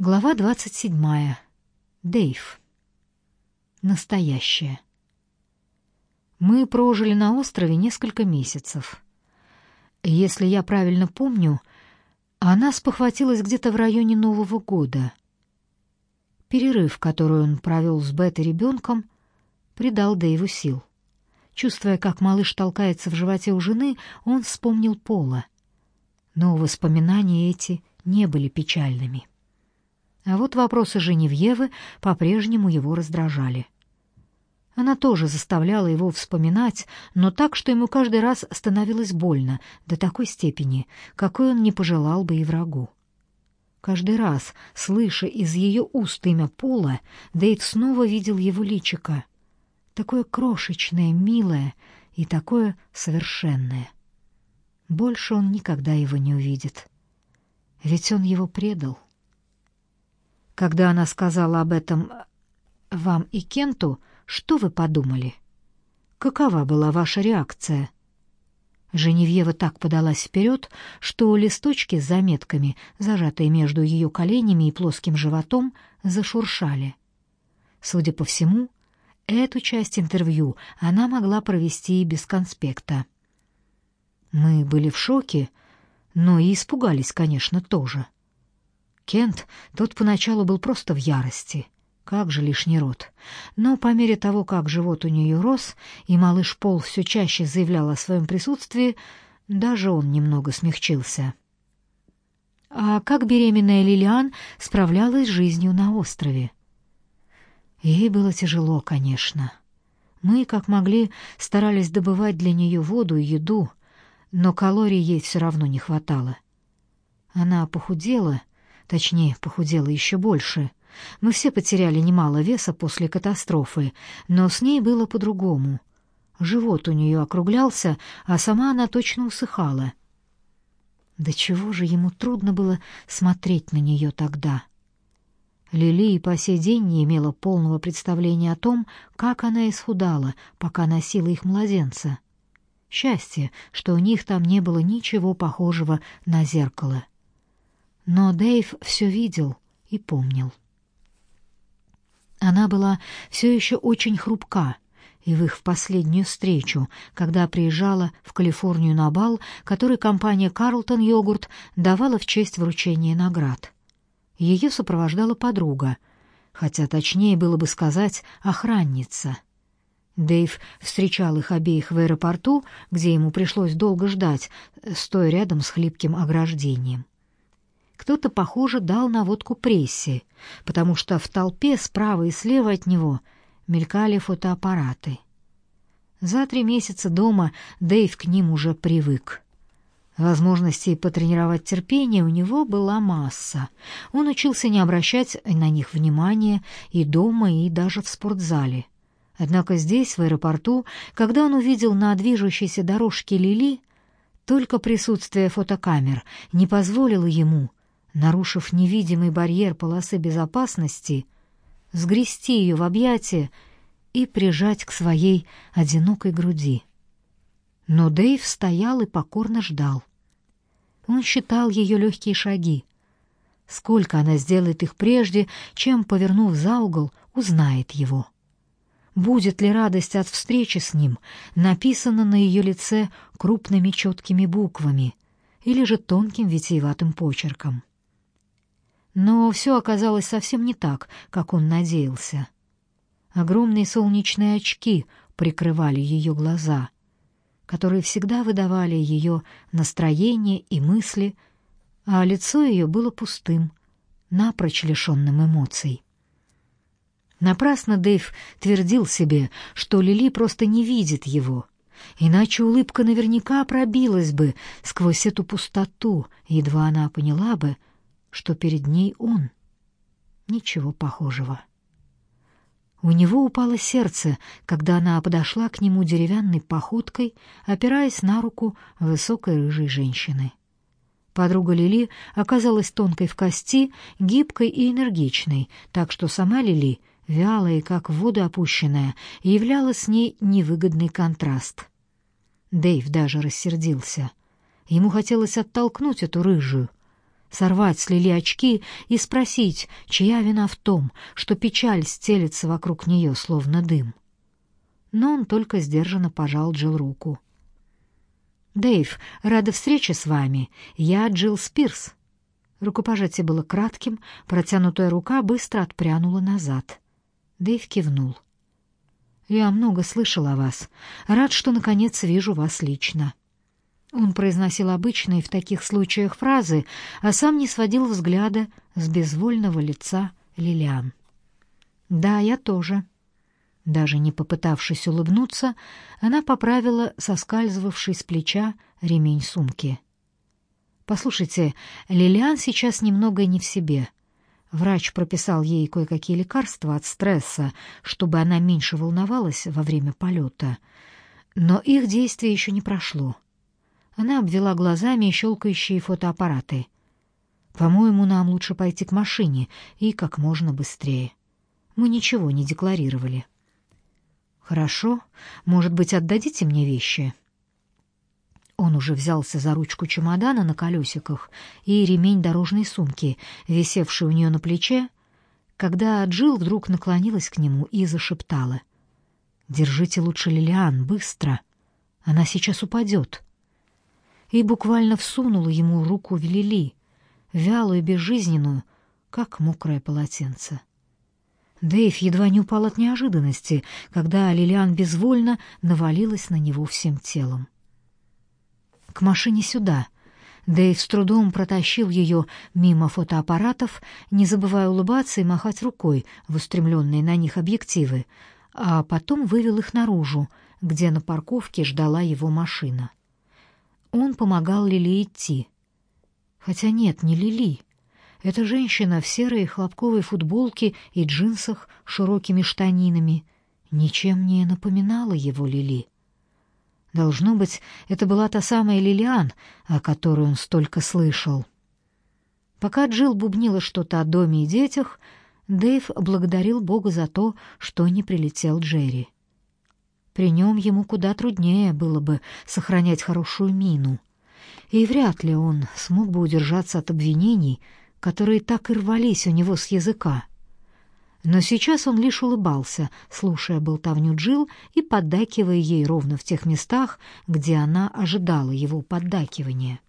Глава 27. Дейв. Настоящее. Мы прожили на острове несколько месяцев. Если я правильно помню, она спохватилась где-то в районе Нового года. Перерыв, который он провел с Бет-ребенком, придал Дэйву сил. Чувствуя, как малыш толкается в животе у жены, он вспомнил Пола. Но воспоминания эти не были печальными. А вот вопросы Женевьевы по-прежнему его раздражали. Она тоже заставляла его вспоминать, но так, что ему каждый раз становилось больно до такой степени, какой он не пожелал бы и врагу. Каждый раз, слыша из ее уст имя Пола, Дэйв снова видел его личико. Такое крошечное, милое и такое совершенное. Больше он никогда его не увидит. Ведь он его предал. Когда она сказала об этом вам и Кенту, что вы подумали? Какова была ваша реакция? Женевьева так подалась вперед, что листочки с заметками, зажатые между ее коленями и плоским животом, зашуршали. Судя по всему, эту часть интервью она могла провести и без конспекта. Мы были в шоке, но и испугались, конечно, тоже. Кент, тот поначалу был просто в ярости. Как же лишний род. Но по мере того, как живот у нее рос, и малыш Пол все чаще заявлял о своем присутствии, даже он немного смягчился. А как беременная Лилиан справлялась с жизнью на острове? Ей было тяжело, конечно. Мы, как могли, старались добывать для нее воду и еду, но калорий ей все равно не хватало. Она похудела — Точнее, похудела еще больше. Мы все потеряли немало веса после катастрофы, но с ней было по-другому. Живот у нее округлялся, а сама она точно усыхала. Да чего же ему трудно было смотреть на нее тогда? Лили и по сей день не имела полного представления о том, как она исхудала, пока носила их младенца. Счастье, что у них там не было ничего похожего на зеркало. Но Дэйв все видел и помнил. Она была все еще очень хрупка, и в их последнюю встречу, когда приезжала в Калифорнию на бал, который компания «Карлтон Йогурт» давала в честь вручения наград. Ее сопровождала подруга, хотя точнее было бы сказать «охранница». Дэйв встречал их обеих в аэропорту, где ему пришлось долго ждать, стоя рядом с хлипким ограждением. Кто-то, похоже, дал наводку прессе, потому что в толпе справа и слева от него мелькали фотоаппараты. За три месяца дома Дэйв к ним уже привык. Возможностей потренировать терпение у него была масса. Он учился не обращать на них внимания и дома, и даже в спортзале. Однако здесь, в аэропорту, когда он увидел на движущейся дорожке Лили, только присутствие фотокамер не позволило ему нарушив невидимый барьер полосы безопасности, сгрести ее в объятия и прижать к своей одинокой груди. Но Дэйв стоял и покорно ждал. Он считал ее легкие шаги. Сколько она сделает их прежде, чем, повернув за угол, узнает его. Будет ли радость от встречи с ним написана на ее лице крупными четкими буквами или же тонким витиеватым почерком? Но все оказалось совсем не так, как он надеялся. Огромные солнечные очки прикрывали ее глаза, которые всегда выдавали ее настроение и мысли, а лицо ее было пустым, напрочь лишенным эмоций. Напрасно Дэйв твердил себе, что Лили просто не видит его, иначе улыбка наверняка пробилась бы сквозь эту пустоту, едва она поняла бы, что перед ней он. Ничего похожего. У него упало сердце, когда она подошла к нему деревянной походкой, опираясь на руку высокой рыжей женщины. Подруга Лили оказалась тонкой в кости, гибкой и энергичной, так что сама Лили, вялая и как в воду опущенная, являла с ней невыгодный контраст. Дэйв даже рассердился. Ему хотелось оттолкнуть эту рыжую, сорвать с Лили очки и спросить, чья вина в том, что печаль стелется вокруг нее, словно дым. Но он только сдержанно пожал Джилл руку. «Дэйв, рада встрече с вами. Я Джилл Спирс». Рукопожатие было кратким, протянутая рука быстро отпрянула назад. Дэйв кивнул. «Я много слышал о вас. Рад, что, наконец, вижу вас лично». Он произносил обычные в таких случаях фразы, а сам не сводил взгляда с безвольного лица Лилиан. «Да, я тоже». Даже не попытавшись улыбнуться, она поправила соскальзывавший с плеча ремень сумки. «Послушайте, Лилиан сейчас немного не в себе. Врач прописал ей кое-какие лекарства от стресса, чтобы она меньше волновалась во время полета. Но их действие еще не прошло. Она обвела глазами щелкающие фотоаппараты. «По-моему, нам лучше пойти к машине и как можно быстрее. Мы ничего не декларировали». «Хорошо. Может быть, отдадите мне вещи?» Он уже взялся за ручку чемодана на колесиках и ремень дорожной сумки, висевший у нее на плече, когда Джилл вдруг наклонилась к нему и зашептала. «Держите лучше Лилиан, быстро! Она сейчас упадет!» И буквально всунула ему руку в Лили, вялую и безжизненную, как мокрое полотенце. Дэйв едва не упал от неожиданности, когда Лилиан безвольно навалилась на него всем телом. «К машине сюда!» Дэйв с трудом протащил ее мимо фотоаппаратов, не забывая улыбаться и махать рукой в устремленные на них объективы, а потом вывел их наружу, где на парковке ждала его машина. Он помогал Лили идти. Хотя нет, не Лили. Эта женщина в серой хлопковой футболке и джинсах с широкими штанинами ничем не напоминала его Лили. Должно быть, это была та самая Лилиан, о которой он столько слышал. Пока Джилл бубнила что-то о доме и детях, Дэйв благодарил Бога за то, что не прилетел Джерри. При нем ему куда труднее было бы сохранять хорошую мину. И вряд ли он смог бы удержаться от обвинений, которые так и рвались у него с языка. Но сейчас он лишь улыбался, слушая болтовню Джил и поддакивая ей ровно в тех местах, где она ожидала его поддакивания.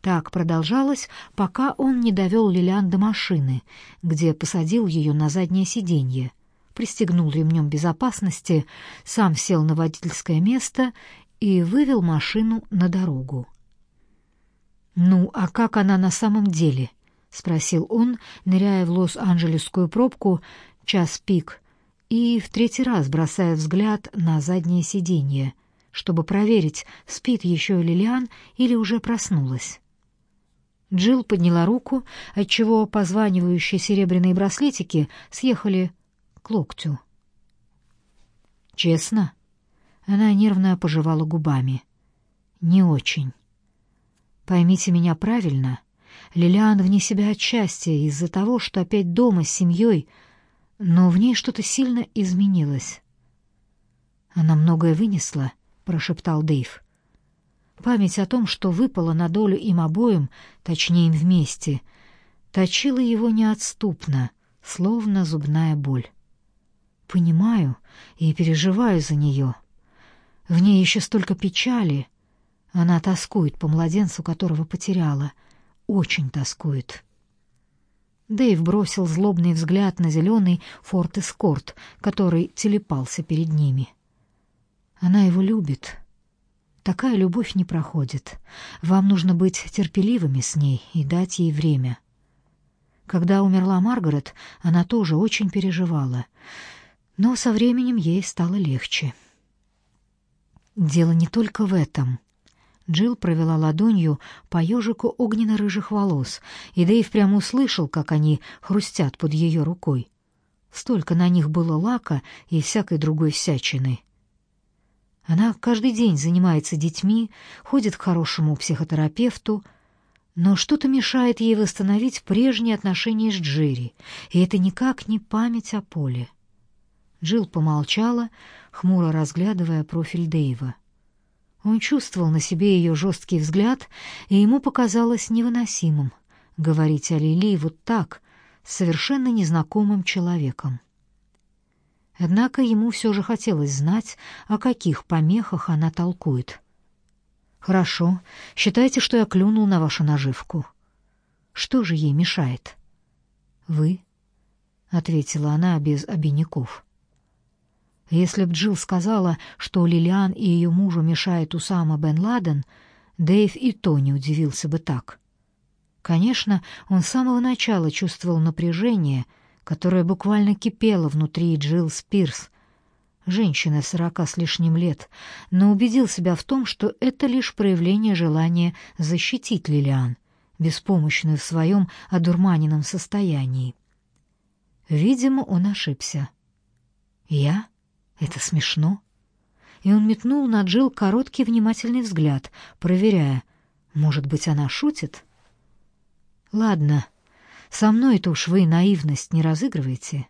Так продолжалось, пока он не довел Лилиан до машины, где посадил ее на заднее сиденье — пристегнул ремнем безопасности, сам сел на водительское место и вывел машину на дорогу. «Ну, а как она на самом деле?» — спросил он, ныряя в Лос-Анджелесскую пробку час пик и в третий раз бросая взгляд на заднее сиденье, чтобы проверить, спит еще Лилиан или уже проснулась. Джилл подняла руку, отчего позванивающие серебряные браслетики съехали к локтю. Честно? Она нервно пожевала губами. Не очень. Поймите меня правильно. Лилиан вне себя от счастья из-за того, что опять дома с семьей, но в ней что-то сильно изменилось. Она многое вынесла, прошептал Дэйв. Память о том, что выпало на долю им обоим, точнее им вместе, точила его неотступно, словно зубная боль. Понимаю и переживаю за нее. В ней еще столько печали. Она тоскует по младенцу, которого потеряла. Очень тоскует. Дэйв бросил злобный взгляд на зеленый Форт Эскорт, который телепался перед ними. Она его любит. Такая любовь не проходит. Вам нужно быть терпеливыми с ней и дать ей время. Когда умерла Маргарет, она тоже очень переживала. Но со временем ей стало легче. Дело не только в этом. Джилл провела ладонью по ежику огненно-рыжих волос, и Дэйв прямо услышал, как они хрустят под ее рукой. Столько на них было лака и всякой другой всячины. Она каждый день занимается детьми, ходит к хорошему психотерапевту, но что-то мешает ей восстановить прежние отношения с Джерри, и это никак не память о Поле. Джилл помолчала, хмуро разглядывая профиль Дэйва. Он чувствовал на себе ее жесткий взгляд, и ему показалось невыносимым говорить о Лили вот так, с совершенно незнакомым человеком. Однако ему все же хотелось знать, о каких помехах она толкует. «Хорошо, считайте, что я клюнул на вашу наживку. Что же ей мешает?» «Вы», — ответила она без обиняков. Если б Джилл сказала, что Лилиан и ее мужу мешает Усама бен Ладен, Дэйв и то не удивился бы так. Конечно, он с самого начала чувствовал напряжение, которое буквально кипело внутри Джилл Спирс, женщины сорока с лишним лет, но убедил себя в том, что это лишь проявление желания защитить Лилиан, беспомощную в своем одурманенном состоянии. Видимо, он ошибся. «Я?» Это смешно. И он метнул на Джилл короткий внимательный взгляд, проверяя, может быть, она шутит? Ладно, со мной-то уж вы наивность не разыгрываете.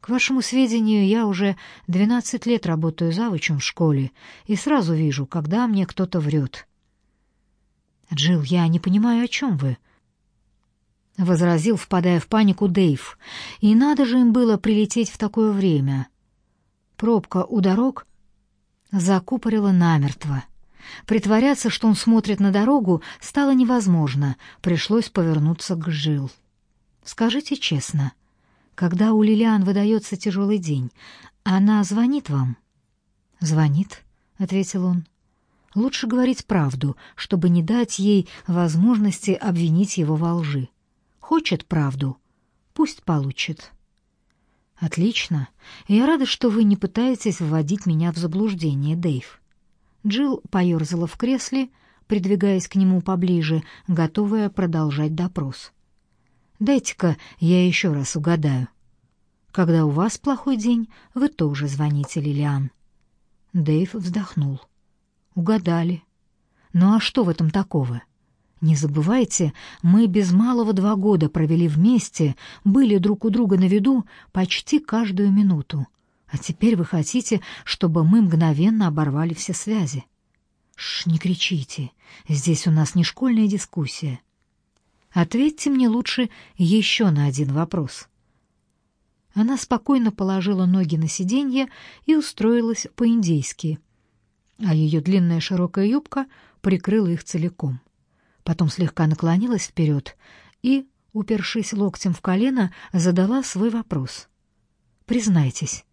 К вашему сведению, я уже двенадцать лет работаю завучем в школе и сразу вижу, когда мне кто-то врет. Джилл, я не понимаю, о чем вы. — возразил, впадая в панику Дэйв. «И надо же им было прилететь в такое время. Пробка у дорог закупорила намертво. Притворяться, что он смотрит на дорогу, стало невозможно, пришлось повернуться к Жил. «Скажите честно, когда у Лилиан выдается тяжелый день, она звонит вам?» «Звонит», — ответил он. «Лучше говорить правду, чтобы не дать ей возможности обвинить его во лжи. Хочет правду, пусть получит». Отлично. Я рада, что вы не пытаетесь вводить меня в заблуждение, Дэйв. Джилл поерзала в кресле, придвигаясь к нему поближе, готовая продолжать допрос. Дайте-ка я еще раз угадаю. Когда у вас плохой день, вы тоже звоните Лилиан. Дэйв вздохнул. Угадали. Ну а что в этом такого? Не забывайте, мы без малого два года провели вместе, были друг у друга на виду почти каждую минуту. А теперь вы хотите, чтобы мы мгновенно оборвали все связи. Ш, не кричите. Здесь у нас не школьная дискуссия. Ответьте мне лучше еще на один вопрос. Она спокойно положила ноги на сиденье и устроилась по-индейски, а ее длинная широкая юбка прикрыла их целиком потом слегка наклонилась вперед и, упершись локтем в колено, задала свой вопрос. «Признайтесь,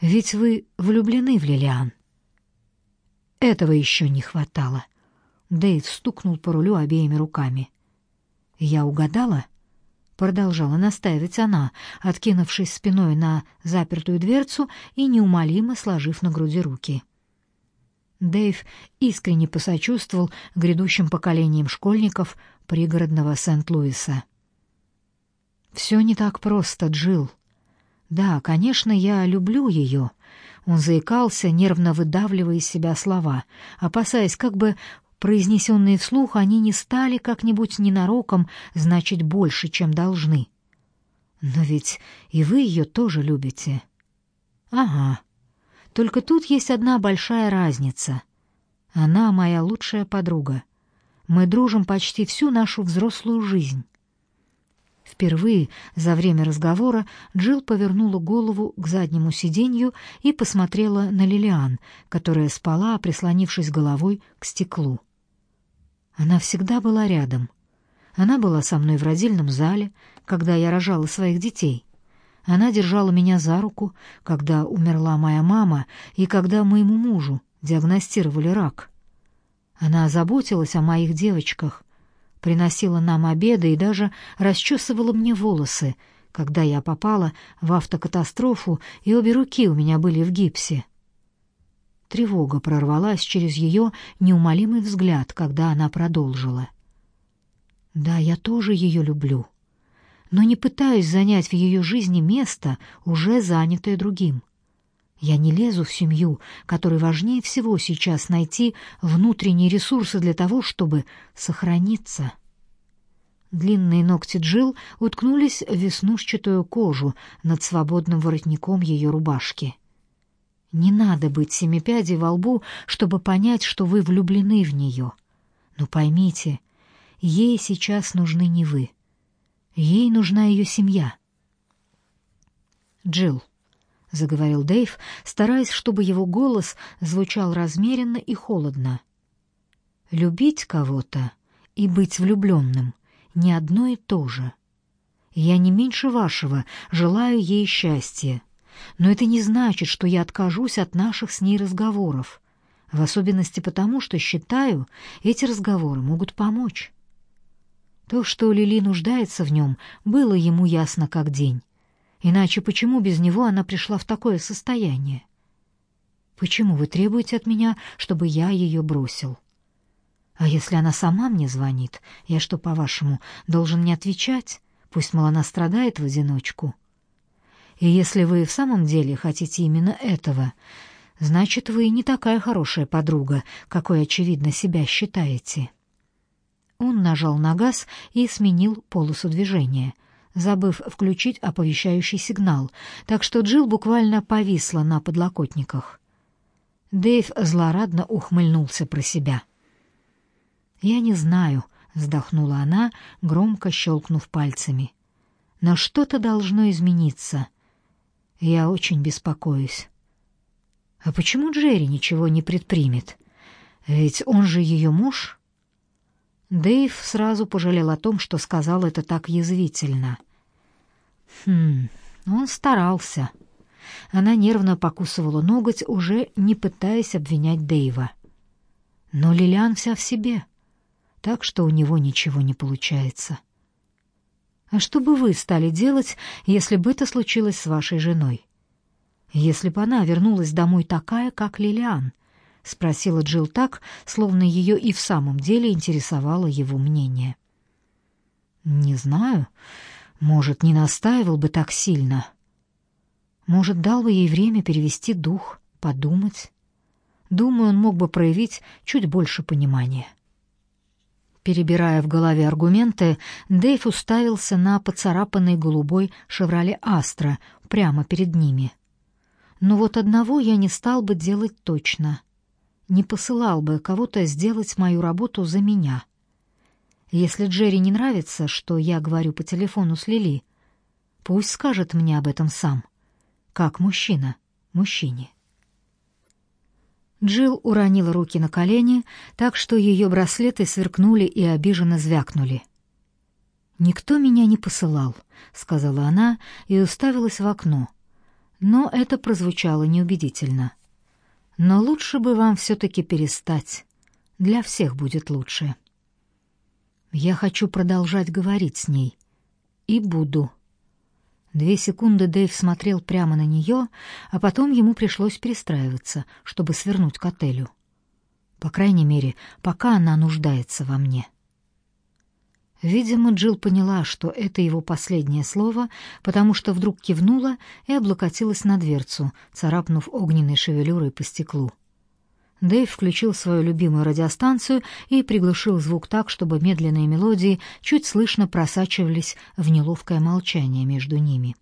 ведь вы влюблены в Лилиан?» Этого еще не хватало. Дэйв стукнул по рулю обеими руками. «Я угадала?» — продолжала настаивать она, откинувшись спиной на запертую дверцу и неумолимо сложив на груди руки. — Дэйв искренне посочувствовал грядущим поколениям школьников пригородного Сент-Луиса. «Все не так просто, Джилл. Да, конечно, я люблю ее». Он заикался, нервно выдавливая из себя слова, опасаясь, как бы произнесенные вслух они не стали как-нибудь ненароком значить больше, чем должны. «Но ведь и вы ее тоже любите». «Ага», только тут есть одна большая разница. Она моя лучшая подруга. Мы дружим почти всю нашу взрослую жизнь. Впервые за время разговора Джилл повернула голову к заднему сиденью и посмотрела на Лилиан, которая спала, прислонившись головой к стеклу. Она всегда была рядом. Она была со мной в родильном зале, когда я рожала своих детей. Она держала меня за руку, когда умерла моя мама и когда моему мужу диагностировали рак. Она заботилась о моих девочках, приносила нам обеды и даже расчесывала мне волосы, когда я попала в автокатастрофу, и обе руки у меня были в гипсе. Тревога прорвалась через ее неумолимый взгляд, когда она продолжила. «Да, я тоже ее люблю но не пытаюсь занять в ее жизни место, уже занятое другим. Я не лезу в семью, которой важнее всего сейчас найти внутренние ресурсы для того, чтобы сохраниться. Длинные ногти Джил уткнулись в веснушчатую кожу над свободным воротником ее рубашки. Не надо быть семипядей во лбу, чтобы понять, что вы влюблены в нее. Но поймите, Ей сейчас нужны не вы. Ей нужна ее семья. Джилл, заговорил Дэйв, стараясь, чтобы его голос звучал размеренно и холодно. Любить кого-то и быть влюбленным не одно и то же. Я не меньше вашего желаю ей счастья, но это не значит, что я откажусь от наших с ней разговоров, в особенности потому, что считаю, эти разговоры могут помочь. То, что Лили нуждается в нем, было ему ясно как день. Иначе почему без него она пришла в такое состояние? Почему вы требуете от меня, чтобы я ее бросил? А если она сама мне звонит, я что, по-вашему, должен не отвечать? Пусть, мол, она страдает в одиночку. И если вы в самом деле хотите именно этого, значит, вы не такая хорошая подруга, какой, очевидно, себя считаете. Он нажал на газ и сменил полосу движения — забыв включить оповещающий сигнал, так что Джилл буквально повисла на подлокотниках. Дэйв злорадно ухмыльнулся про себя. «Я не знаю», — вздохнула она, громко щелкнув пальцами. «Но что-то должно измениться. Я очень беспокоюсь». «А почему Джерри ничего не предпримет? Ведь он же ее муж?» Дэйв сразу пожалел о том, что сказал это так язвительно. Хм, он старался. Она нервно покусывала ноготь, уже не пытаясь обвинять Дэйва. Но Лилиан вся в себе, так что у него ничего не получается. А что бы вы стали делать, если бы это случилось с вашей женой? Если бы она вернулась домой такая, как Лилиан —— спросила Джилл так, словно ее и в самом деле интересовало его мнение. «Не знаю. Может, не настаивал бы так сильно. Может, дал бы ей время перевести дух, подумать. Думаю, он мог бы проявить чуть больше понимания». Перебирая в голове аргументы, Дэйв уставился на поцарапанный голубой «Шевроле Астра» прямо перед ними. «Но вот одного я не стал бы делать точно — не посылал бы кого-то сделать мою работу за меня. Если Джерри не нравится, что я говорю по телефону с Лили, пусть скажет мне об этом сам, как мужчина мужчине. Джилл уронила руки на колени, так что ее браслеты сверкнули и обиженно звякнули. «Никто меня не посылал», — сказала она и уставилась в окно. Но это прозвучало неубедительно. Но лучше бы вам все-таки перестать. Для всех будет лучше. Я хочу продолжать говорить с ней. И буду. Две секунды Дэйв смотрел прямо на нее, а потом ему пришлось перестраиваться, чтобы свернуть к отелю. По крайней мере, пока она нуждается во мне. Видимо, Джилл поняла, что это его последнее слово, потому что вдруг кивнула и облокотилась на дверцу, царапнув огненной шевелюрой по стеклу. Дэйв включил свою любимую радиостанцию и приглушил звук так, чтобы медленные мелодии чуть слышно просачивались в неловкое молчание между ними.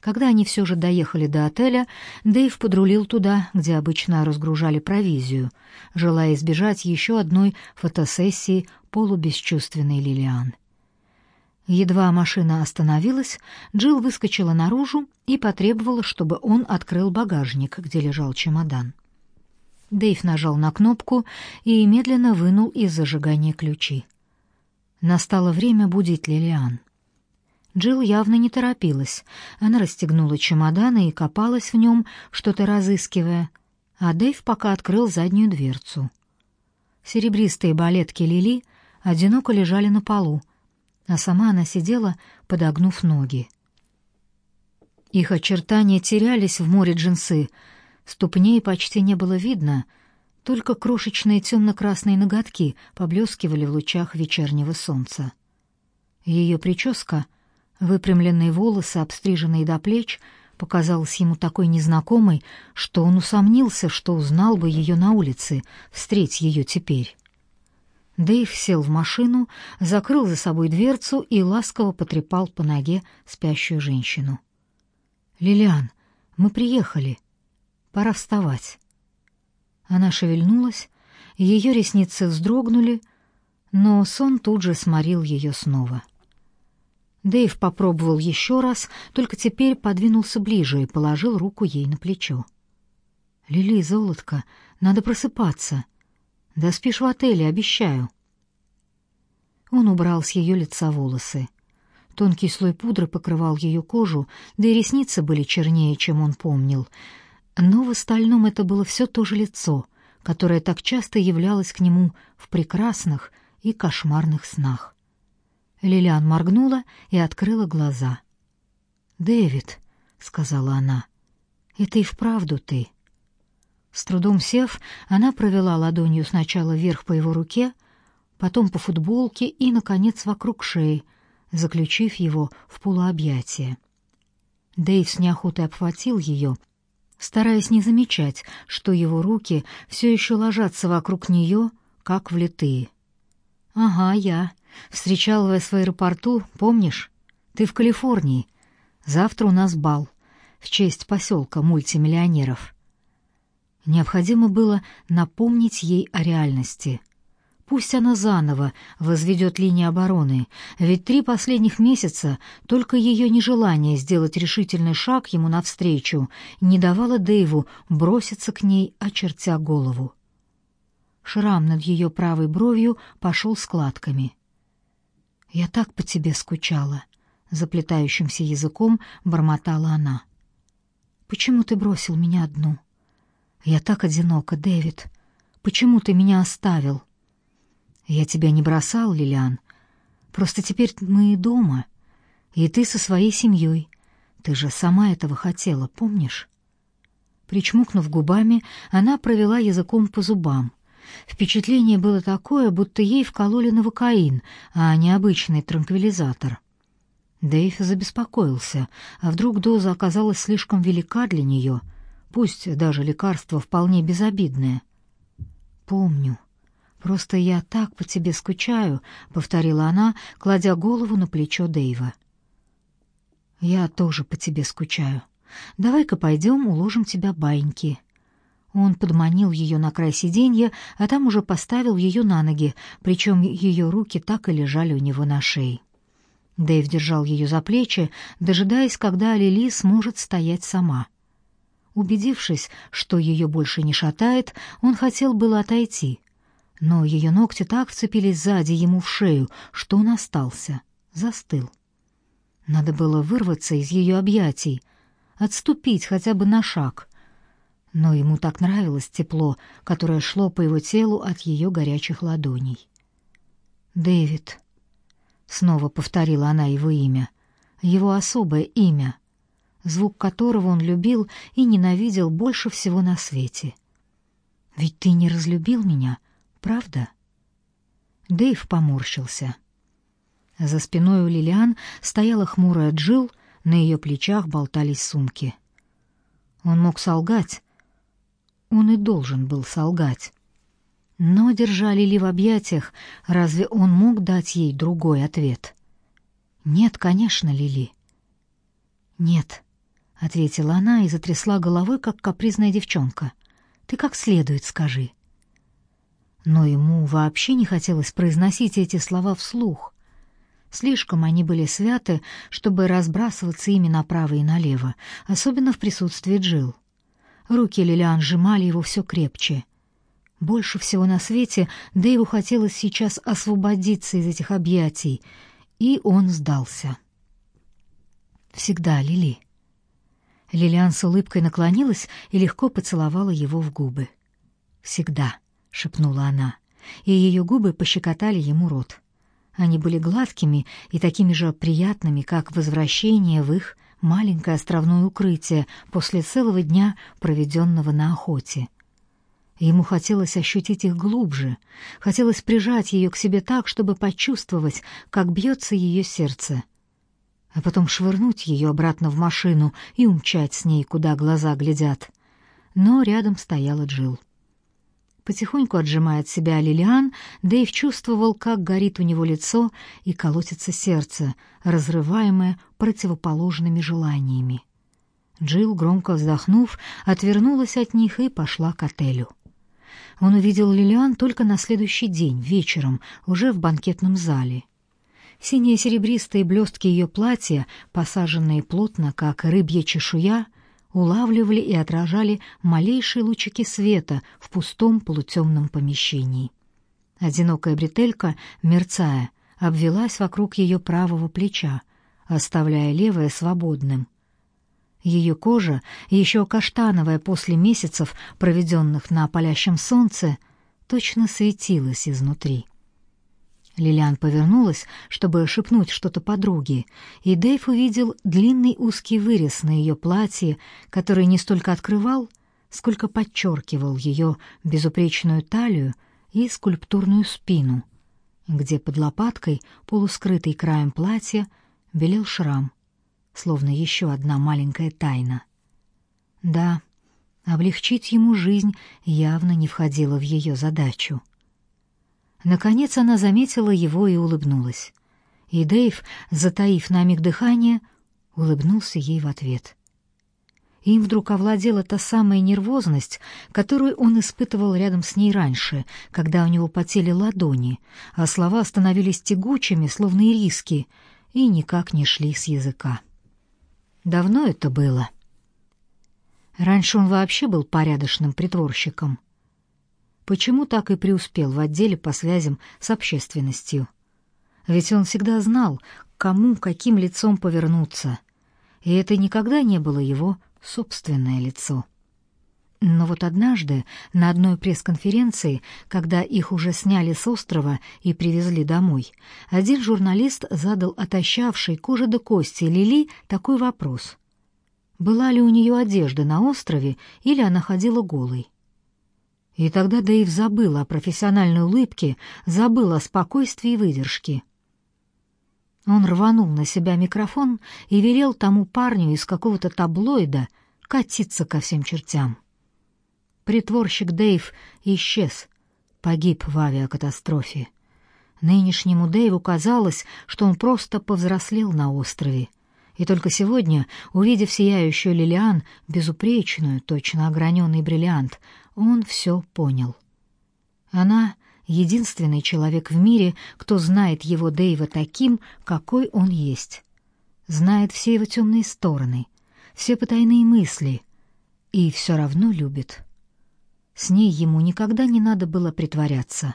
Когда они все же доехали до отеля, Дэйв подрулил туда, где обычно разгружали провизию, желая избежать еще одной фотосессии полубесчувственной Лилиан. Едва машина остановилась, Джилл выскочила наружу и потребовала, чтобы он открыл багажник, где лежал чемодан. Дэйв нажал на кнопку и медленно вынул из зажигания ключи. Настало время будить Лилиан. Джилл явно не торопилась. Она расстегнула чемодан и копалась в нем, что-то разыскивая, а Дэйв пока открыл заднюю дверцу. Серебристые балетки Лили одиноко лежали на полу, а сама она сидела, подогнув ноги. Их очертания терялись в море джинсы, ступней почти не было видно, только крошечные темно-красные ноготки поблескивали в лучах вечернего солнца. Ее прическа — Выпрямленные волосы, обстриженные до плеч, показалась ему такой незнакомой, что он усомнился, что узнал бы ее на улице, встреть ее теперь. Дэйв сел в машину, закрыл за собой дверцу и ласково потрепал по ноге спящую женщину. «Лилиан, мы приехали. Пора вставать». Она шевельнулась, ее ресницы вздрогнули, но сон тут же сморил ее снова. Дэйв попробовал еще раз, только теперь подвинулся ближе и положил руку ей на плечо. «Лили, золотко, надо просыпаться. Да спишь в отеле, обещаю». Он убрал с ее лица волосы. Тонкий слой пудры покрывал ее кожу, да и ресницы были чернее, чем он помнил. Но в остальном это было все то же лицо, которое так часто являлось к нему в прекрасных и кошмарных снах. Лилиан моргнула и открыла глаза. «Дэвид», — сказала она, — «это и вправду ты». С трудом сев, она провела ладонью сначала вверх по его руке, потом по футболке и, наконец, вокруг шеи, заключив его в полуобъятие. Дэйв с неохотой обхватил ее, стараясь не замечать, что его руки все еще ложатся вокруг нее, как влитые. «Ага, я. Встречал вас в аэропорту, помнишь? Ты в Калифорнии. Завтра у нас бал в честь поселка мультимиллионеров». Необходимо было напомнить ей о реальности — Пусть она заново возведет линии обороны, ведь три последних месяца только ее нежелание сделать решительный шаг ему навстречу не давало Дэйву броситься к ней, очертя голову. Шрам над ее правой бровью пошел складками. «Я так по тебе скучала», — заплетающимся языком бормотала она. «Почему ты бросил меня одну?» «Я так одинока, Дэвид. Почему ты меня оставил?» Я тебя не бросал, Лилиан. Просто теперь мы дома, и ты со своей семьей. Ты же сама этого хотела, помнишь? Причмокнув губами, она провела языком по зубам. Впечатление было такое, будто ей вкололи новокаин, а не обычный транквилизатор. Дэйв забеспокоился, а вдруг доза оказалась слишком велика для нее, пусть даже лекарство вполне безобидное. «Помню», Просто я так по тебе скучаю, повторила она, кладя голову на плечо Дэйва. Я тоже по тебе скучаю. Давай-ка пойдем, уложим тебя баиньки. Он подманил ее на край сиденья, а там уже поставил ее на ноги, причем ее руки так и лежали у него на шее. Дэйв держал ее за плечи, дожидаясь, когда Лили сможет стоять сама. Убедившись, что ее больше не шатает, он хотел было отойти, но ее ногти так вцепились сзади ему в шею, что он остался, застыл. Надо было вырваться из ее объятий, отступить хотя бы на шаг. Но ему так нравилось тепло, которое шло по его телу от ее горячих ладоней. «Дэвид», — снова повторила она его имя, его особое имя, звук которого он любил и ненавидел больше всего на свете. «Ведь ты не разлюбил меня», — правда?» Дэйв поморщился. За спиной у Лилиан стояла хмурая Джил, на ее плечах болтались сумки. Он мог солгать. Он и должен был солгать. Но, держа Лили в объятиях, разве он мог дать ей другой ответ? «Нет, конечно, Лили». «Нет», — ответила она и затрясла головой, как капризная девчонка. «Ты как следует скажи но ему вообще не хотелось произносить эти слова вслух. Слишком они были святы, чтобы разбрасываться ими направо и налево, особенно в присутствии Джил. Руки Лилиан сжимали его все крепче. Больше всего на свете Дэйву хотелось сейчас освободиться из этих объятий, и он сдался. «Всегда, Лили». Лилиан с улыбкой наклонилась и легко поцеловала его в губы. «Всегда» шепнула она, и ее губы пощекотали ему рот. Они были гладкими и такими же приятными, как возвращение в их маленькое островное укрытие после целого дня, проведенного на охоте. Ему хотелось ощутить их глубже, хотелось прижать ее к себе так, чтобы почувствовать, как бьется ее сердце, а потом швырнуть ее обратно в машину и умчать с ней, куда глаза глядят. Но рядом стояла Джил. Потихоньку отжимая от себя Лилиан, Дэйв чувствовал, как горит у него лицо и колотится сердце, разрываемое противоположными желаниями. Джилл, громко вздохнув, отвернулась от них и пошла к отелю. Он увидел Лилиан только на следующий день, вечером, уже в банкетном зале. Синие серебристые блестки ее платья, посаженные плотно, как рыбья чешуя, улавливали и отражали малейшие лучики света в пустом полутемном помещении. Одинокая бретелька, мерцая, обвелась вокруг ее правого плеча, оставляя левое свободным. Ее кожа, еще каштановая после месяцев, проведенных на палящем солнце, точно светилась изнутри. Лилиан повернулась, чтобы шепнуть что-то подруге, и Дэйв увидел длинный узкий вырез на ее платье, который не столько открывал, сколько подчеркивал ее безупречную талию и скульптурную спину, где под лопаткой, полускрытый краем платья, белел шрам, словно еще одна маленькая тайна. Да, облегчить ему жизнь явно не входило в ее задачу. Наконец она заметила его и улыбнулась. И Дэйв, затаив на миг дыхание, улыбнулся ей в ответ. Им вдруг овладела та самая нервозность, которую он испытывал рядом с ней раньше, когда у него потели ладони, а слова становились тягучими, словно ириски, и никак не шли с языка. Давно это было. Раньше он вообще был порядочным притворщиком почему так и преуспел в отделе по связям с общественностью. Ведь он всегда знал, кому каким лицом повернуться, и это никогда не было его собственное лицо. Но вот однажды на одной пресс-конференции, когда их уже сняли с острова и привезли домой, один журналист задал отощавшей кожи до кости Лили такой вопрос. Была ли у нее одежда на острове или она ходила голой? И тогда Дэйв забыл о профессиональной улыбке, забыл о спокойствии и выдержке. Он рванул на себя микрофон и велел тому парню из какого-то таблоида катиться ко всем чертям. Притворщик Дэйв исчез, погиб в авиакатастрофе. Нынешнему Дэйву казалось, что он просто повзрослел на острове. И только сегодня, увидев сияющую Лилиан, безупречную, точно ограненный бриллиант, он все понял. Она — единственный человек в мире, кто знает его Дэйва таким, какой он есть. Знает все его темные стороны, все потайные мысли и все равно любит. С ней ему никогда не надо было притворяться.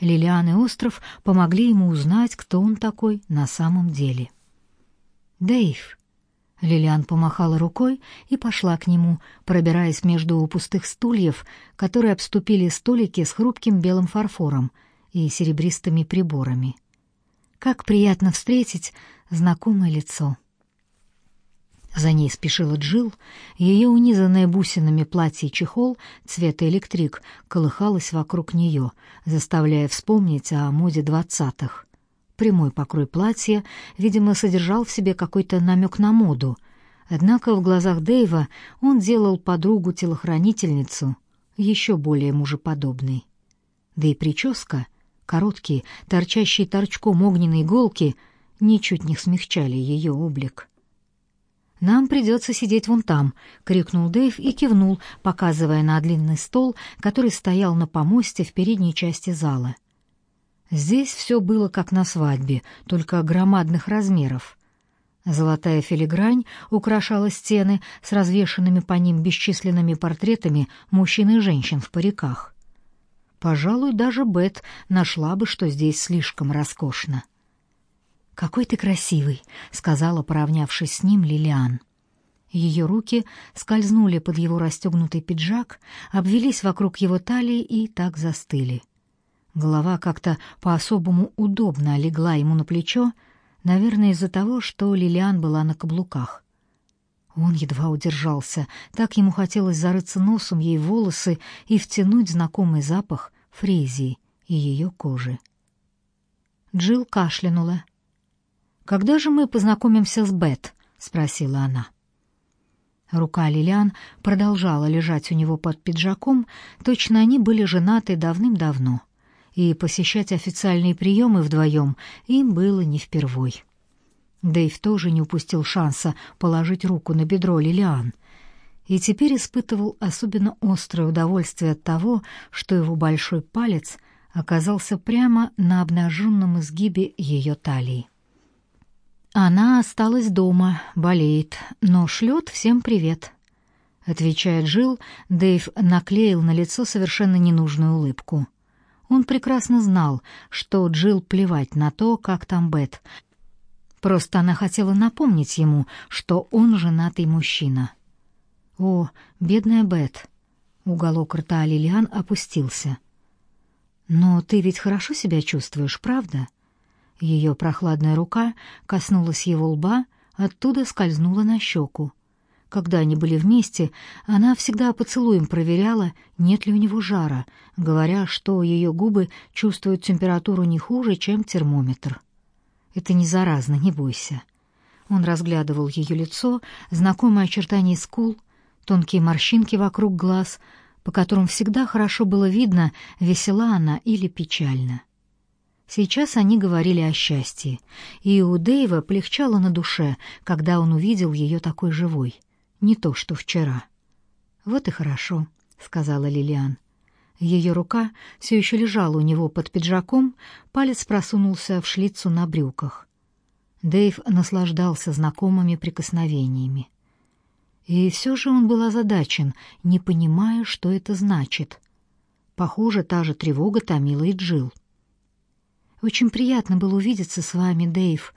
Лилиан и остров помогли ему узнать, кто он такой на самом деле. «Дэйв», Лилиан помахала рукой и пошла к нему, пробираясь между пустых стульев, которые обступили столики с хрупким белым фарфором и серебристыми приборами. Как приятно встретить знакомое лицо. За ней спешила Джил, ее унизанное бусинами платье и чехол цвета электрик колыхалось вокруг нее, заставляя вспомнить о моде двадцатых. Прямой покрой платья, видимо, содержал в себе какой-то намек на моду. Однако в глазах Дэйва он делал подругу-телохранительницу еще более мужеподобной. Да и прическа, короткие, торчащие торчком огненные иголки, ничуть не смягчали ее облик. «Нам придется сидеть вон там», — крикнул Дэйв и кивнул, показывая на длинный стол, который стоял на помосте в передней части зала. Здесь все было как на свадьбе, только громадных размеров. Золотая филигрань украшала стены с развешанными по ним бесчисленными портретами мужчин и женщин в париках. Пожалуй, даже Бет нашла бы, что здесь слишком роскошно. «Какой ты красивый», — сказала, поравнявшись с ним, Лилиан. Ее руки скользнули под его расстегнутый пиджак, обвелись вокруг его талии и так застыли. Голова как-то по-особому удобно легла ему на плечо, наверное, из-за того, что Лилиан была на каблуках. Он едва удержался, так ему хотелось зарыться носом ей в волосы и втянуть знакомый запах фрезии и ее кожи. Джилл кашлянула. «Когда же мы познакомимся с Бет?» — спросила она. Рука Лилиан продолжала лежать у него под пиджаком, точно они были женаты давным-давно и посещать официальные приемы вдвоем им было не впервой. Дэйв тоже не упустил шанса положить руку на бедро Лилиан. и теперь испытывал особенно острое удовольствие от того, что его большой палец оказался прямо на обнаженном изгибе ее талии. Она осталась дома, болеет, но шлет всем привет. Отвечая Джил, Дэйв наклеил на лицо совершенно ненужную улыбку. Он прекрасно знал, что Джил плевать на то, как там Бет. Просто она хотела напомнить ему, что он женатый мужчина. О, бедная Бет. Уголок рта Лилиан опустился. Но ты ведь хорошо себя чувствуешь, правда? Ее прохладная рука коснулась его лба, оттуда скользнула на щеку. Когда они были вместе, она всегда поцелуем проверяла, нет ли у него жара, говоря, что ее губы чувствуют температуру не хуже, чем термометр. Это не заразно, не бойся. Он разглядывал ее лицо, знакомые очертания скул, тонкие морщинки вокруг глаз, по которым всегда хорошо было видно, весела она или печальна. Сейчас они говорили о счастье, и у Дэйва полегчало на душе, когда он увидел ее такой живой не то, что вчера. Вот и хорошо, сказала Лилиан. Ее рука все еще лежала у него под пиджаком, палец просунулся в шлицу на брюках. Дэйв наслаждался знакомыми прикосновениями. И все же он был озадачен, не понимая, что это значит. Похоже, та же тревога томила и Джил. Очень приятно было увидеться с вами, Дэйв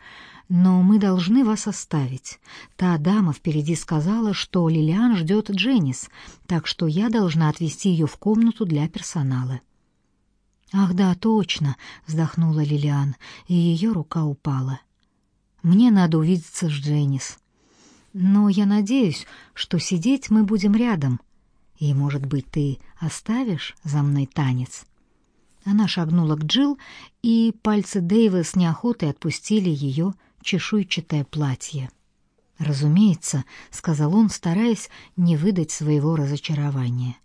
но мы должны вас оставить. Та дама впереди сказала, что Лилиан ждет Дженнис, так что я должна отвезти ее в комнату для персонала». «Ах да, точно!» — вздохнула Лилиан, и ее рука упала. «Мне надо увидеться с Дженнис. Но я надеюсь, что сидеть мы будем рядом. И, может быть, ты оставишь за мной танец?» Она шагнула к Джил, и пальцы Дэйва с неохотой отпустили ее чешуйчатое платье. «Разумеется», — сказал он, стараясь не выдать своего разочарования.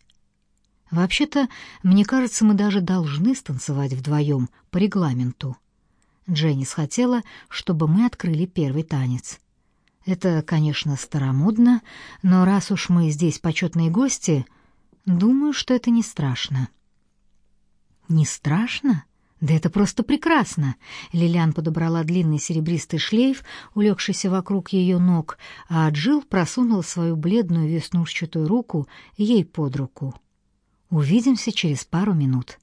«Вообще-то, мне кажется, мы даже должны станцевать вдвоем по регламенту». Дженнис хотела, чтобы мы открыли первый танец. Это, конечно, старомодно, но раз уж мы здесь почетные гости, думаю, что это не страшно. «Не страшно?» Да это просто прекрасно. Лилиан подобрала длинный серебристый шлейф, улегшийся вокруг ее ног, а Джил просунул свою бледную веснушчатую руку ей под руку. Увидимся через пару минут.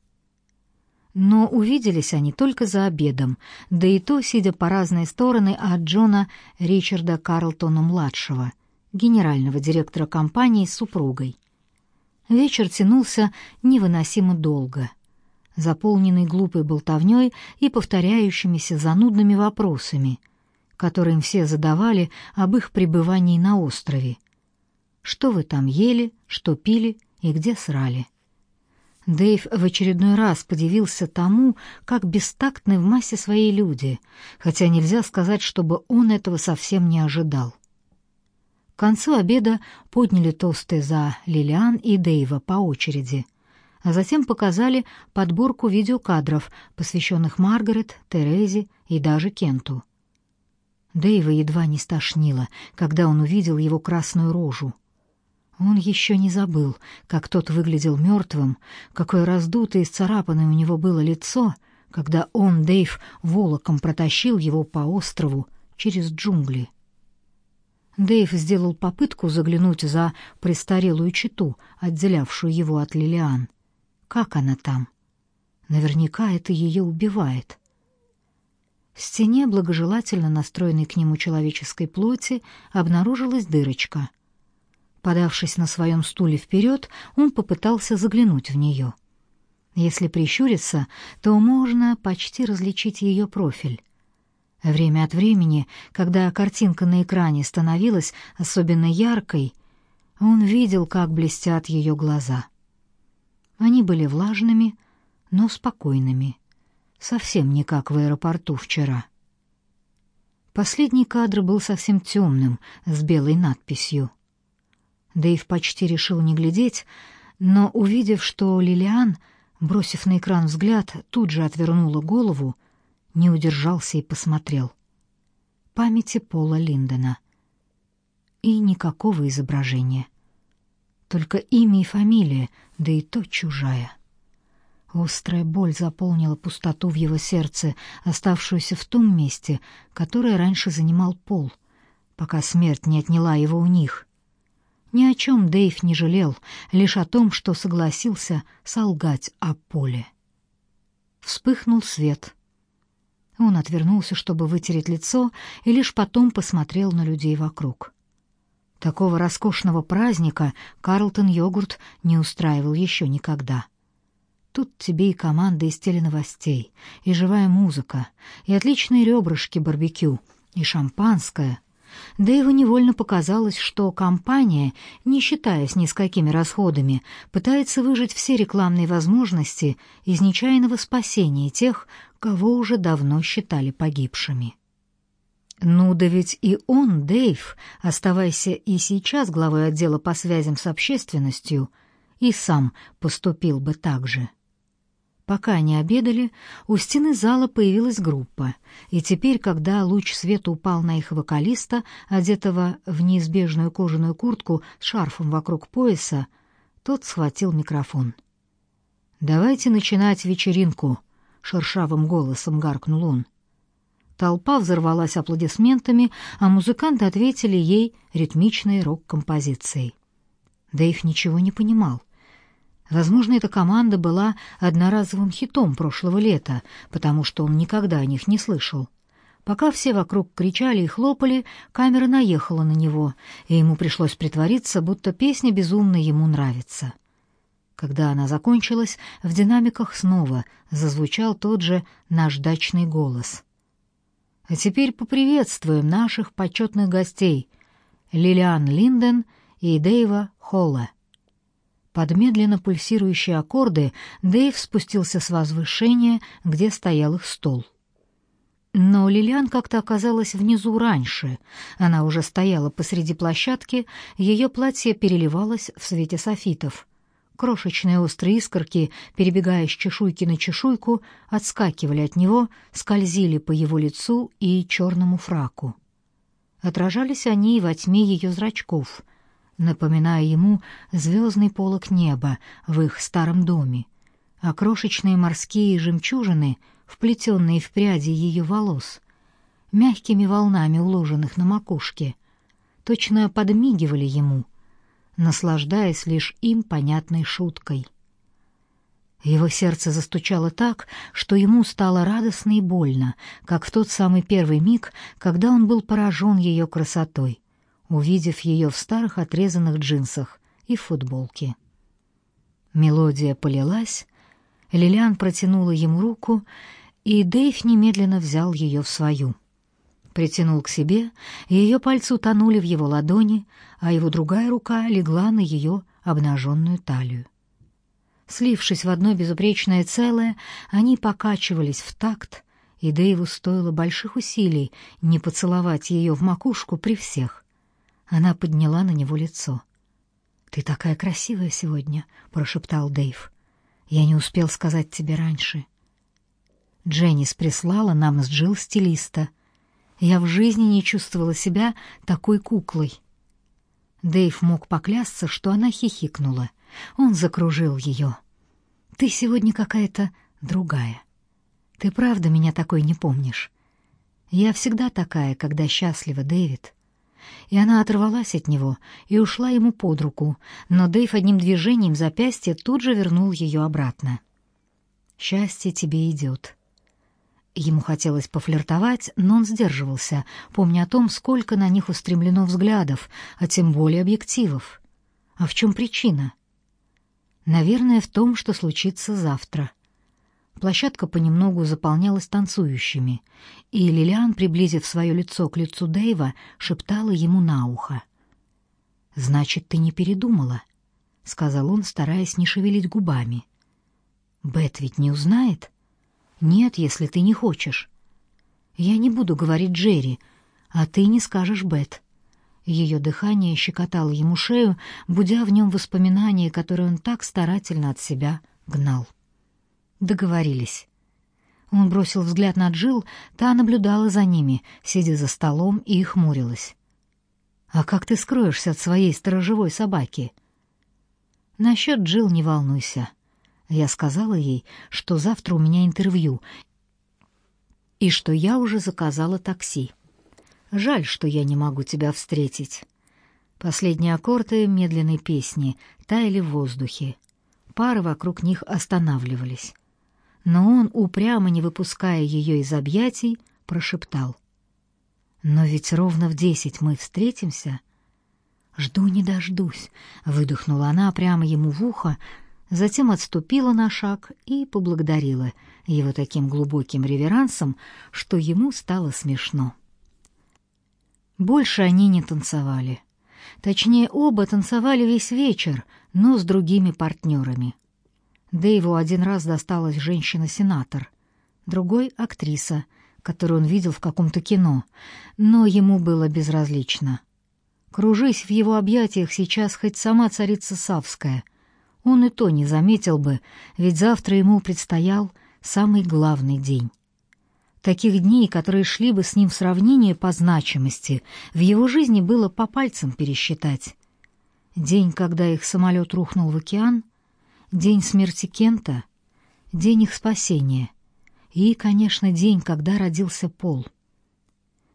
Но увиделись они только за обедом, да и то сидя по разные стороны от Джона Ричарда Карлтона-младшего, генерального директора компании с супругой. Вечер тянулся невыносимо долго — заполненный глупой болтовней и повторяющимися занудными вопросами, которые им все задавали об их пребывании на острове. Что вы там ели, что пили и где срали? Дэйв в очередной раз подивился тому, как бестактны в массе своей люди, хотя нельзя сказать, чтобы он этого совсем не ожидал. К концу обеда подняли тосты за Лилиан и Дэйва по очереди — а затем показали подборку видеокадров, посвященных Маргарет, Терезе и даже Кенту. Дэйва едва не стошнило, когда он увидел его красную рожу. Он еще не забыл, как тот выглядел мертвым, какое раздутое и сцарапанное у него было лицо, когда он, Дэйв, волоком протащил его по острову через джунгли. Дэйв сделал попытку заглянуть за престарелую читу, отделявшую его от Лилиан. Как она там? Наверняка это ее убивает. В стене, благожелательно настроенной к нему человеческой плоти, обнаружилась дырочка. Подавшись на своем стуле вперед, он попытался заглянуть в нее. Если прищуриться, то можно почти различить ее профиль. Время от времени, когда картинка на экране становилась особенно яркой, он видел, как блестят ее глаза — они были влажными, но спокойными, совсем не как в аэропорту вчера. Последний кадр был совсем темным, с белой надписью. Дэйв почти решил не глядеть, но, увидев, что Лилиан, бросив на экран взгляд, тут же отвернула голову, не удержался и посмотрел. Памяти Пола Линдона. И никакого изображения. Только имя и фамилия, да и то чужая. Острая боль заполнила пустоту в его сердце, оставшуюся в том месте, которое раньше занимал пол, пока смерть не отняла его у них. Ни о чем Дэйв не жалел, лишь о том, что согласился солгать о поле. Вспыхнул свет. Он отвернулся, чтобы вытереть лицо, и лишь потом посмотрел на людей вокруг. Такого роскошного праздника Карлтон Йогурт не устраивал еще никогда. Тут тебе и команда из теленовостей, и живая музыка, и отличные ребрышки барбекю, и шампанское. Дэйву невольно показалось, что компания, не считаясь ни с какими расходами, пытается выжать все рекламные возможности из нечаянного спасения тех, кого уже давно считали погибшими. Ну да ведь и он, Дэйв, оставайся и сейчас главой отдела по связям с общественностью, и сам поступил бы так же. Пока они обедали, у стены зала появилась группа, и теперь, когда луч света упал на их вокалиста, одетого в неизбежную кожаную куртку с шарфом вокруг пояса, тот схватил микрофон. «Давайте начинать вечеринку», — шершавым голосом гаркнул он. Толпа взорвалась аплодисментами, а музыканты ответили ей ритмичной рок-композицией. Дэйв ничего не понимал. Возможно, эта команда была одноразовым хитом прошлого лета, потому что он никогда о них не слышал. Пока все вокруг кричали и хлопали, камера наехала на него, и ему пришлось притвориться, будто песня безумно ему нравится. Когда она закончилась, в динамиках снова зазвучал тот же наш дачный голос. А теперь поприветствуем наших почетных гостей Лилиан Линден и Дэйва Холла. Под медленно пульсирующие аккорды Дэйв спустился с возвышения, где стоял их стол. Но Лилиан как-то оказалась внизу раньше. Она уже стояла посреди площадки, ее платье переливалось в свете софитов. Крошечные острые искорки, перебегая с чешуйки на чешуйку, отскакивали от него, скользили по его лицу и черному фраку. Отражались они и во тьме ее зрачков — напоминая ему звездный полог неба в их старом доме, а крошечные морские жемчужины, вплетенные в пряди ее волос, мягкими волнами уложенных на макушке, точно подмигивали ему, наслаждаясь лишь им понятной шуткой. Его сердце застучало так, что ему стало радостно и больно, как в тот самый первый миг, когда он был поражен ее красотой увидев ее в старых отрезанных джинсах и футболке. Мелодия полилась, Лилиан протянула ему руку, и Дэйв немедленно взял ее в свою. Притянул к себе, и ее пальцы утонули в его ладони, а его другая рука легла на ее обнаженную талию. Слившись в одно безупречное целое, они покачивались в такт, и Дэйву стоило больших усилий не поцеловать ее в макушку при всех. Она подняла на него лицо. «Ты такая красивая сегодня», — прошептал Дэйв. «Я не успел сказать тебе раньше». Дженнис прислала нам с Джилл стилиста. Я в жизни не чувствовала себя такой куклой. Дэйв мог поклясться, что она хихикнула. Он закружил ее. «Ты сегодня какая-то другая. Ты правда меня такой не помнишь? Я всегда такая, когда счастлива, Дэвид и она оторвалась от него и ушла ему под руку, но Дэйв одним движением запястья тут же вернул ее обратно. «Счастье тебе идет». Ему хотелось пофлиртовать, но он сдерживался, помня о том, сколько на них устремлено взглядов, а тем более объективов. А в чем причина? Наверное, в том, что случится завтра — Площадка понемногу заполнялась танцующими, и Лилиан, приблизив свое лицо к лицу Дэйва, шептала ему на ухо. «Значит, ты не передумала?» — сказал он, стараясь не шевелить губами. «Бет ведь не узнает?» «Нет, если ты не хочешь». «Я не буду говорить Джерри, а ты не скажешь Бет». Ее дыхание щекотало ему шею, будя в нем воспоминания, которые он так старательно от себя гнал. Договорились. Он бросил взгляд на Джил, та наблюдала за ними, сидя за столом и хмурилась. А как ты скроешься от своей сторожевой собаки? Насчет Джилл не волнуйся. Я сказала ей, что завтра у меня интервью, и что я уже заказала такси. Жаль, что я не могу тебя встретить. Последние аккорды медленной песни таяли в воздухе. Пары вокруг них останавливались. Но он, упрямо не выпуская ее из объятий, прошептал. «Но ведь ровно в десять мы встретимся». «Жду не дождусь», — выдохнула она прямо ему в ухо, затем отступила на шаг и поблагодарила его таким глубоким реверансом, что ему стало смешно. Больше они не танцевали. Точнее, оба танцевали весь вечер, но с другими партнерами. Дэйву один раз досталась женщина-сенатор, другой — актриса, которую он видел в каком-то кино, но ему было безразлично. Кружись в его объятиях сейчас хоть сама царица Савская — он и то не заметил бы, ведь завтра ему предстоял самый главный день. Таких дней, которые шли бы с ним в сравнение по значимости, в его жизни было по пальцам пересчитать. День, когда их самолет рухнул в океан, день смерти Кента, день их спасения и, конечно, день, когда родился Пол.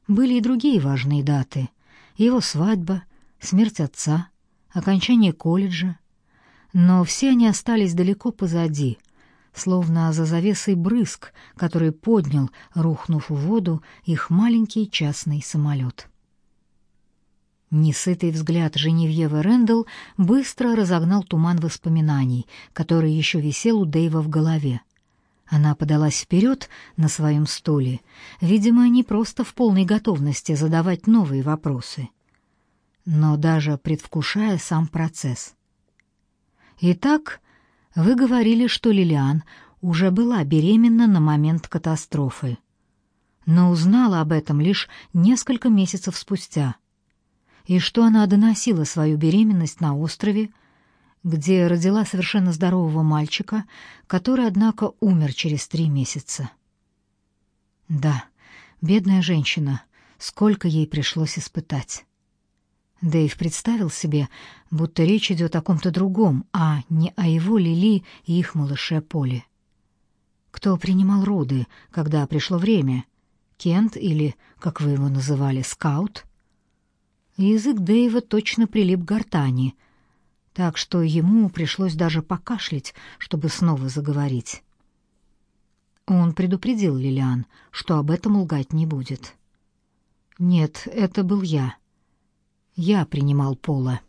Были и другие важные даты. Его свадьба, смерть отца, окончание колледжа, но все они остались далеко позади, словно за завесой брызг, который поднял, рухнув в воду, их маленький частный самолет. Несытый взгляд Женевьевы Рэндалл быстро разогнал туман воспоминаний, который еще висел у Дэйва в голове. Она подалась вперед на своем стуле, видимо, не просто в полной готовности задавать новые вопросы, но даже предвкушая сам процесс — Итак, вы говорили, что Лилиан уже была беременна на момент катастрофы, но узнала об этом лишь несколько месяцев спустя, и что она доносила свою беременность на острове, где родила совершенно здорового мальчика, который, однако, умер через три месяца. Да, бедная женщина, сколько ей пришлось испытать. Дэйв представил себе, будто речь идет о ком-то другом, а не о его Лили и их малыше Поле. Кто принимал роды, когда пришло время? Кент или, как вы его называли, скаут? Язык Дэйва точно прилип к гортани, так что ему пришлось даже покашлять, чтобы снова заговорить. Он предупредил Лилиан, что об этом лгать не будет. «Нет, это был я», я принимал Пола.